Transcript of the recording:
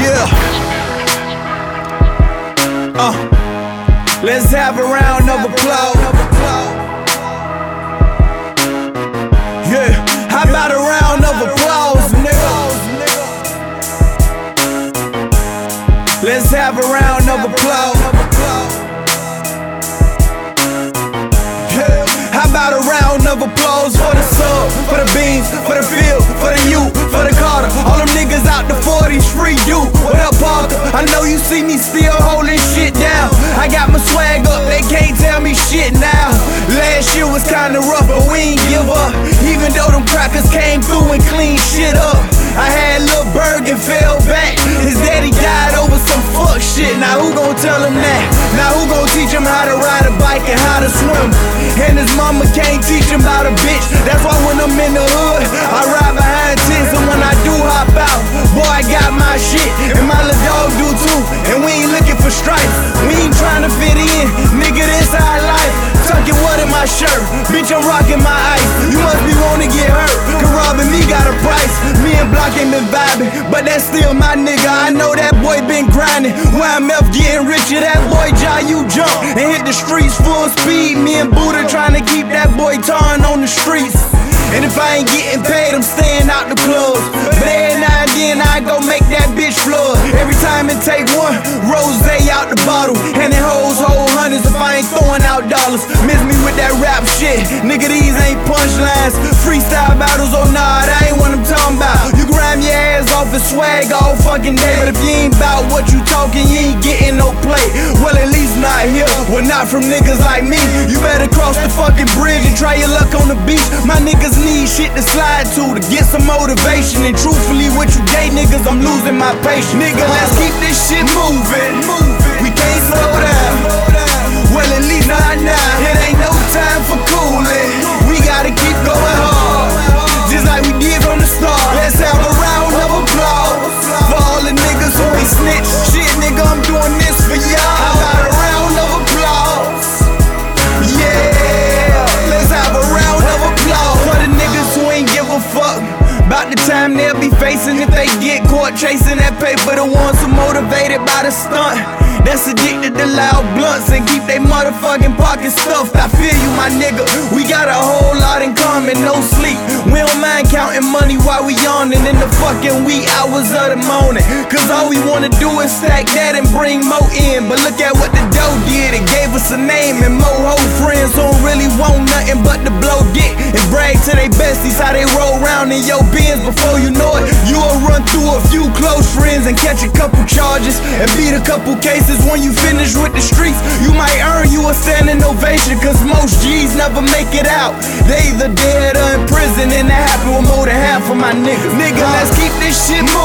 Yeah. Uh, let's have a round of applause. Yeah, how about a round of applause, nigga? Let's have a round of applause. Rough, but we ain't give up. Even though them crackers came through and cleaned shit up. I had Lil Berg and fell back. His daddy died over some fuck shit. Now who gon' tell him that? Now who gon' teach him how to ride a bike and how to swim? And his mama can't teach him about a bitch. That's why when I'm in the hood, I ride behind I'm rocking my ice. You must be wanna get hurt. Cause robbing me got a price. Me and Block ain't been vibing, but that's still my nigga. I know that boy been grinding. Where I'm F getting richer, that boy Jai, you jump and hit the streets full speed. Me and Buddha trying to keep that boy tarring on the streets. And if I ain't getting paid, I'm staying out the clubs. But every now and then I go make that bitch flood. Every time it take one rose out the bottle. And it if I ain't throwing out dollars. Miss me with that rap shit. Nigga, these ain't punchlines. Freestyle battles, oh nah, that ain't what I'm talking about. You grab your ass off and swag all fucking day. But if you ain't about what you talking, you ain't getting no play. Well, at least not here. Well, not from niggas like me. You better cross the fucking bridge and try your luck on the beach. My niggas need shit to slide to to get some motivation. And truthfully, with you gay niggas, I'm losing my patience. Nigga, let's keep this shit moving. Chasing that paper. The ones who motivated by the stunt. That's addicted to loud blunts and keep they motherfucking pockets stuffed. I feel you, my nigga. We got a whole lot in common, no sleep. We don't mind counting money while we yawning in the fucking wee hours of the morning. Cause all we wanna do is stack that and bring more in. But look at what the dough did. It gave us a name and more whole friends don't really want nothing but to blow dick and brag to they besties how they roll in your Benz before you know it. You'll run through a few close friends and catch a couple charges and beat a couple cases. When you finish with the streets, you might earn you a standing ovation. Cause most G's never make it out. They either dead or in prison, and that happen with more than half of my niggas. Nigga, let's keep this shit moving.